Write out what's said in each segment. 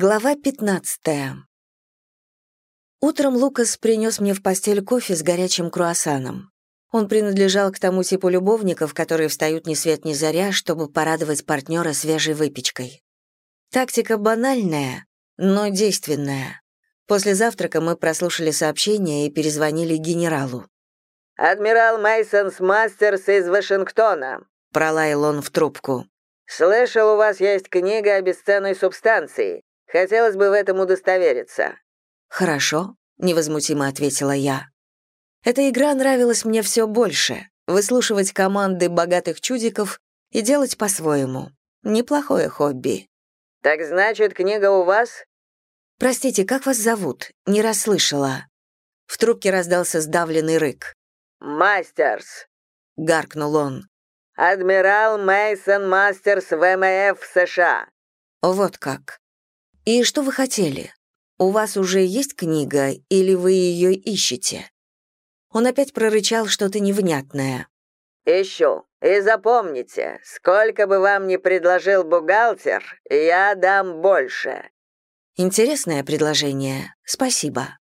Глава 15. Утром Лукас принес мне в постель кофе с горячим круассаном. Он принадлежал к тому типу любовников, которые встают ни свет ни заря, чтобы порадовать партнера свежей выпечкой. Тактика банальная, но действенная. После завтрака мы прослушали сообщение и перезвонили генералу. «Адмирал Мейсонс Мастерс из Вашингтона», — пролаял он в трубку. «Слышал, у вас есть книга о бесценной субстанции. Хотелось бы в этом удостовериться». «Хорошо», — невозмутимо ответила я. Эта игра нравилась мне все больше. Выслушивать команды богатых чудиков и делать по-своему. Неплохое хобби. «Так значит, книга у вас?» «Простите, как вас зовут? Не расслышала». В трубке раздался сдавленный рык. «Мастерс», — гаркнул он. «Адмирал Мейсон Мастерс ВМФ США». «Вот как. «И что вы хотели? У вас уже есть книга, или вы ее ищете?» Он опять прорычал что-то невнятное. «Ищу. И запомните, сколько бы вам ни предложил бухгалтер, я дам больше». «Интересное предложение. Спасибо».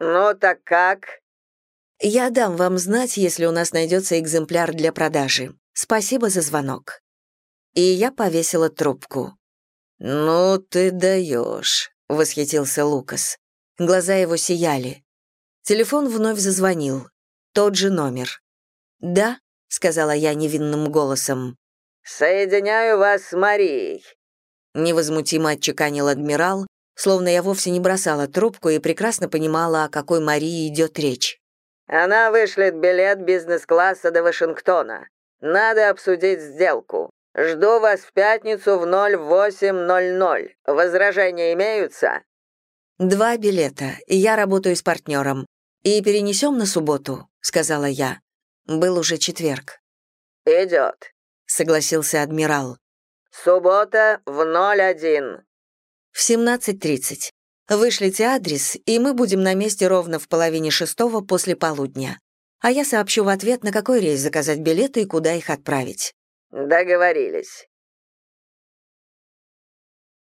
«Ну так как?» «Я дам вам знать, если у нас найдется экземпляр для продажи. Спасибо за звонок». И я повесила трубку. «Ну ты даешь», — восхитился Лукас. Глаза его сияли. Телефон вновь зазвонил. Тот же номер. «Да», — сказала я невинным голосом. «Соединяю вас с Марией», — невозмутимо отчеканил адмирал, словно я вовсе не бросала трубку и прекрасно понимала, о какой Марии идет речь. «Она вышлет билет бизнес-класса до Вашингтона. Надо обсудить сделку. Жду вас в пятницу в 08.00. Возражения имеются?» «Два билета, я работаю с партнером. И перенесем на субботу», — сказала я. Был уже четверг. «Идет», — согласился адмирал. «Суббота в 01». «В 17.30. Вышлите адрес, и мы будем на месте ровно в половине шестого после полудня. А я сообщу в ответ, на какой рейс заказать билеты и куда их отправить». Договорились.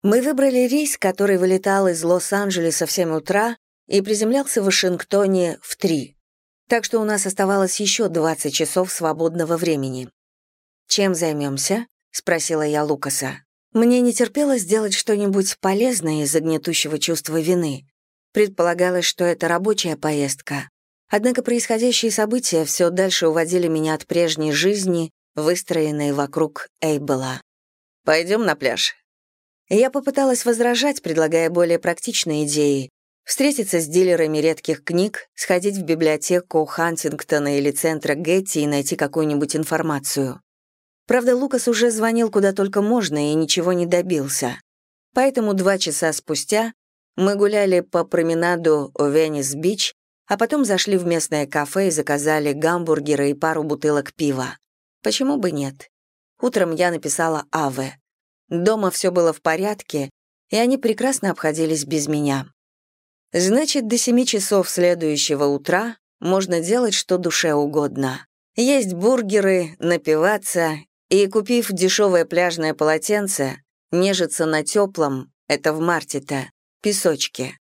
Мы выбрали рейс, который вылетал из Лос-Анджелеса в 7 утра и приземлялся в Вашингтоне в 3. Так что у нас оставалось еще 20 часов свободного времени. «Чем займемся?» — спросила я Лукаса. Мне не терпелось сделать что-нибудь полезное из-за гнетущего чувства вины. Предполагалось, что это рабочая поездка. Однако происходящие события все дальше уводили меня от прежней жизни выстроенные вокруг Эйбела. «Пойдем на пляж». Я попыталась возражать, предлагая более практичные идеи. Встретиться с дилерами редких книг, сходить в библиотеку Хантингтона или центра Гетти и найти какую-нибудь информацию. Правда, Лукас уже звонил куда только можно и ничего не добился. Поэтому два часа спустя мы гуляли по променаду Венес-Бич, а потом зашли в местное кафе и заказали гамбургеры и пару бутылок пива. Почему бы нет? Утром я написала Аве. Дома все было в порядке, и они прекрасно обходились без меня. Значит, до семи часов следующего утра можно делать что душе угодно. Есть бургеры, напиваться и, купив дешевое пляжное полотенце, нежиться на теплом, это в марте-то, песочке.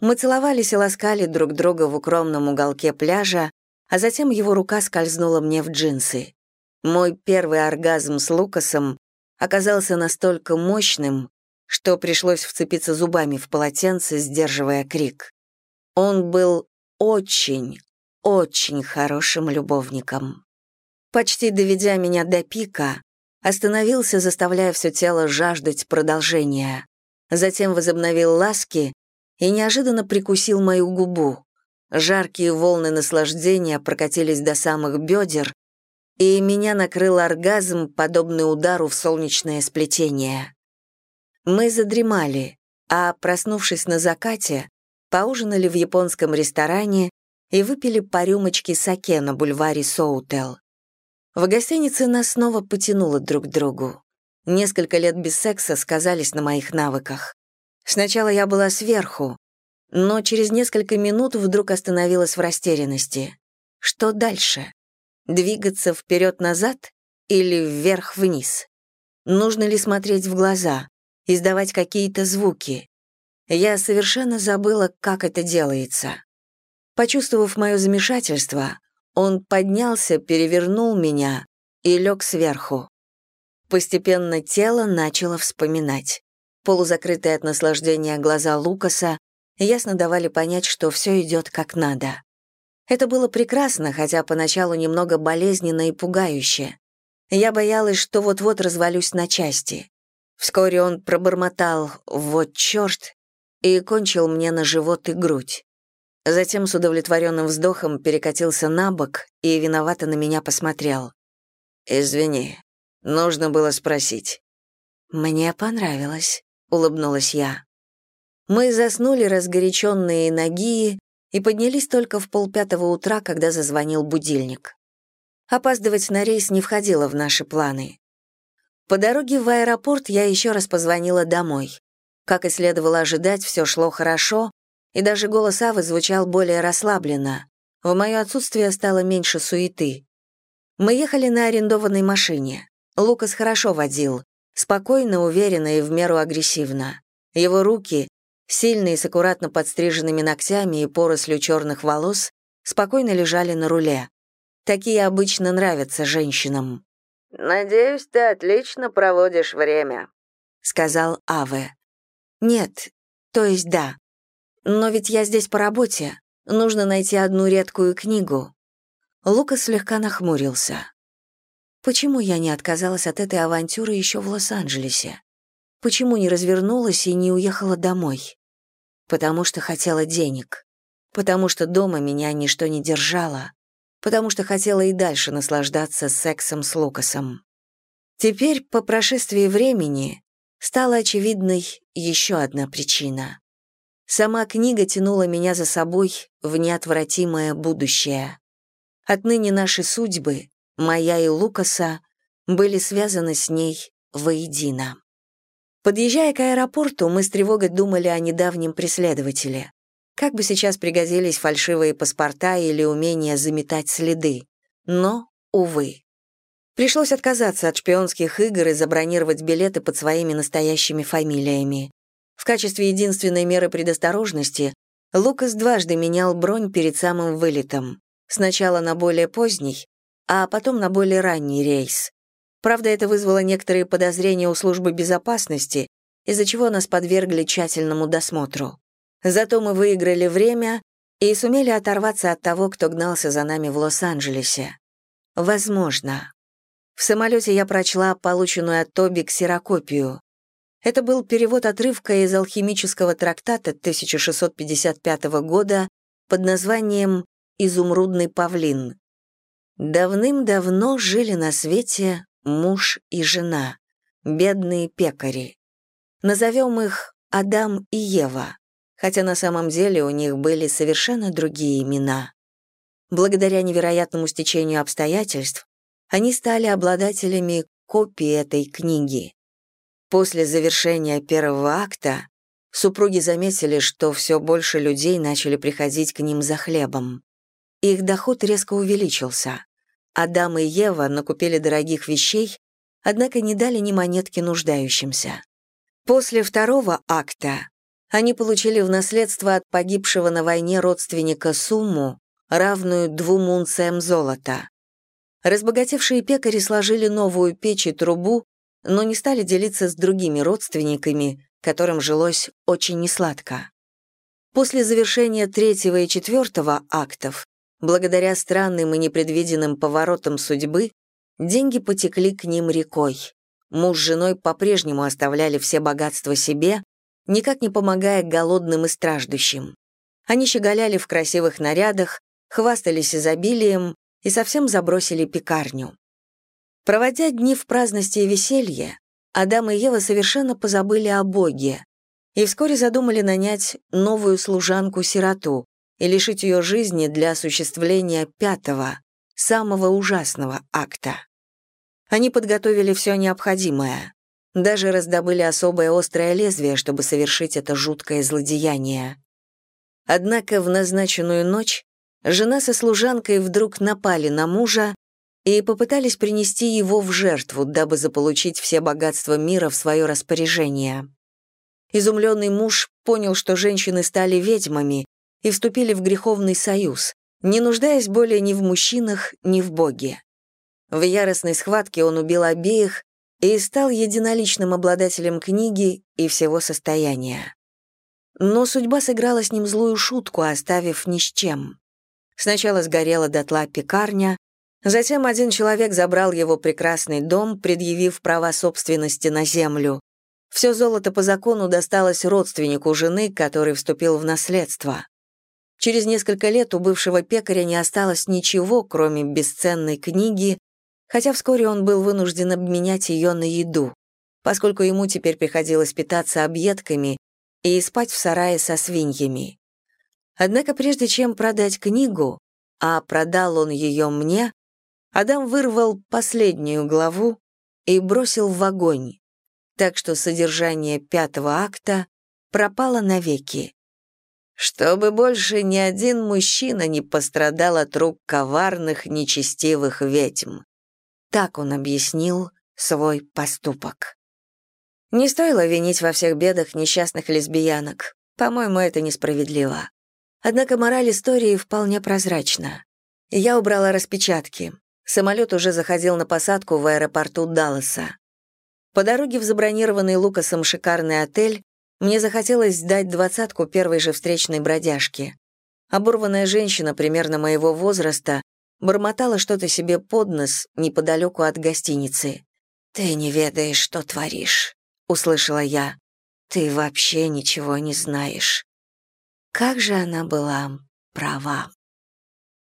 Мы целовались и ласкали друг друга в укромном уголке пляжа, а затем его рука скользнула мне в джинсы. Мой первый оргазм с Лукасом оказался настолько мощным, что пришлось вцепиться зубами в полотенце, сдерживая крик. Он был очень, очень хорошим любовником. Почти доведя меня до пика, остановился, заставляя все тело жаждать продолжения. Затем возобновил ласки и неожиданно прикусил мою губу. Жаркие волны наслаждения прокатились до самых бедер, и меня накрыл оргазм, подобный удару в солнечное сплетение. Мы задремали, а, проснувшись на закате, поужинали в японском ресторане и выпили по рюмочке саке на бульваре Соутел. В гостинице нас снова потянуло друг к другу. Несколько лет без секса сказались на моих навыках. Сначала я была сверху, но через несколько минут вдруг остановилась в растерянности. Что дальше? Двигаться вперед-назад или вверх-вниз? Нужно ли смотреть в глаза, издавать какие-то звуки? Я совершенно забыла, как это делается. Почувствовав мое замешательство, он поднялся, перевернул меня и лег сверху. Постепенно тело начало вспоминать. Полузакрытые от наслаждения глаза Лукаса ясно давали понять, что все идет как надо. Это было прекрасно, хотя поначалу немного болезненно и пугающе. Я боялась, что вот-вот развалюсь на части. Вскоре он пробормотал «вот черт» и кончил мне на живот и грудь. Затем с удовлетворенным вздохом перекатился на бок и виновато на меня посмотрел. «Извини, нужно было спросить». «Мне понравилось», — улыбнулась я. Мы заснули разгоряченные ноги и поднялись только в полпятого утра, когда зазвонил будильник. Опаздывать на рейс не входило в наши планы. По дороге в аэропорт я еще раз позвонила домой. Как и следовало ожидать, все шло хорошо, и даже голос Авы звучал более расслабленно. В мое отсутствие стало меньше суеты. Мы ехали на арендованной машине. Лукас хорошо водил, спокойно, уверенно и в меру агрессивно. Его руки, сильные с аккуратно подстриженными ногтями и порослью черных волос, спокойно лежали на руле. Такие обычно нравятся женщинам. «Надеюсь, ты отлично проводишь время», — сказал Аве. «Нет, то есть да. Но ведь я здесь по работе. Нужно найти одну редкую книгу». Лукас слегка нахмурился. Почему я не отказалась от этой авантюры еще в Лос-Анджелесе? Почему не развернулась и не уехала домой? Потому что хотела денег. Потому что дома меня ничто не держало потому что хотела и дальше наслаждаться сексом с Лукасом. Теперь, по прошествии времени, стала очевидной еще одна причина. Сама книга тянула меня за собой в неотвратимое будущее. Отныне наши судьбы, моя и Лукаса, были связаны с ней воедино. Подъезжая к аэропорту, мы с тревогой думали о недавнем преследователе. Как бы сейчас пригодились фальшивые паспорта или умение заметать следы. Но, увы. Пришлось отказаться от шпионских игр и забронировать билеты под своими настоящими фамилиями. В качестве единственной меры предосторожности Лукас дважды менял бронь перед самым вылетом. Сначала на более поздний, а потом на более ранний рейс. Правда, это вызвало некоторые подозрения у службы безопасности, из-за чего нас подвергли тщательному досмотру. Зато мы выиграли время и сумели оторваться от того, кто гнался за нами в Лос-Анджелесе. Возможно. В самолете я прочла полученную от Тоби ксерокопию. Это был перевод отрывка из алхимического трактата 1655 года под названием «Изумрудный павлин». Давным-давно жили на свете муж и жена, бедные пекари. Назовем их Адам и Ева хотя на самом деле у них были совершенно другие имена. Благодаря невероятному стечению обстоятельств они стали обладателями копии этой книги. После завершения первого акта супруги заметили, что все больше людей начали приходить к ним за хлебом. Их доход резко увеличился. Адам и Ева накупили дорогих вещей, однако не дали ни монетки нуждающимся. После второго акта они получили в наследство от погибшего на войне родственника сумму, равную двум унциям золота. Разбогатевшие пекари сложили новую печь и трубу, но не стали делиться с другими родственниками, которым жилось очень несладко. После завершения третьего и четвертого актов, благодаря странным и непредвиденным поворотам судьбы, деньги потекли к ним рекой. Муж с женой по-прежнему оставляли все богатства себе, никак не помогая голодным и страждущим. Они щеголяли в красивых нарядах, хвастались изобилием и совсем забросили пекарню. Проводя дни в праздности и веселье, Адам и Ева совершенно позабыли о Боге и вскоре задумали нанять новую служанку-сироту и лишить ее жизни для осуществления пятого, самого ужасного акта. Они подготовили все необходимое. Даже раздобыли особое острое лезвие, чтобы совершить это жуткое злодеяние. Однако в назначенную ночь жена со служанкой вдруг напали на мужа и попытались принести его в жертву, дабы заполучить все богатства мира в свое распоряжение. изумленный муж понял, что женщины стали ведьмами и вступили в греховный союз, не нуждаясь более ни в мужчинах, ни в Боге. В яростной схватке он убил обеих и стал единоличным обладателем книги и всего состояния. Но судьба сыграла с ним злую шутку, оставив ни с чем. Сначала сгорела дотла пекарня, затем один человек забрал его прекрасный дом, предъявив права собственности на землю. Все золото по закону досталось родственнику жены, который вступил в наследство. Через несколько лет у бывшего пекаря не осталось ничего, кроме бесценной книги, хотя вскоре он был вынужден обменять ее на еду, поскольку ему теперь приходилось питаться объедками и спать в сарае со свиньями. Однако прежде чем продать книгу, а продал он ее мне, Адам вырвал последнюю главу и бросил в огонь, так что содержание пятого акта пропало навеки. Чтобы больше ни один мужчина не пострадал от рук коварных, нечестивых ведьм. Так он объяснил свой поступок. Не стоило винить во всех бедах несчастных лесбиянок. По-моему, это несправедливо. Однако мораль истории вполне прозрачна. Я убрала распечатки. Самолет уже заходил на посадку в аэропорту Далласа. По дороге в забронированный Лукасом шикарный отель мне захотелось сдать двадцатку первой же встречной бродяжки. Оборванная женщина примерно моего возраста бормотала что-то себе под нос неподалеку от гостиницы. «Ты не ведаешь, что творишь», — услышала я. «Ты вообще ничего не знаешь». Как же она была права.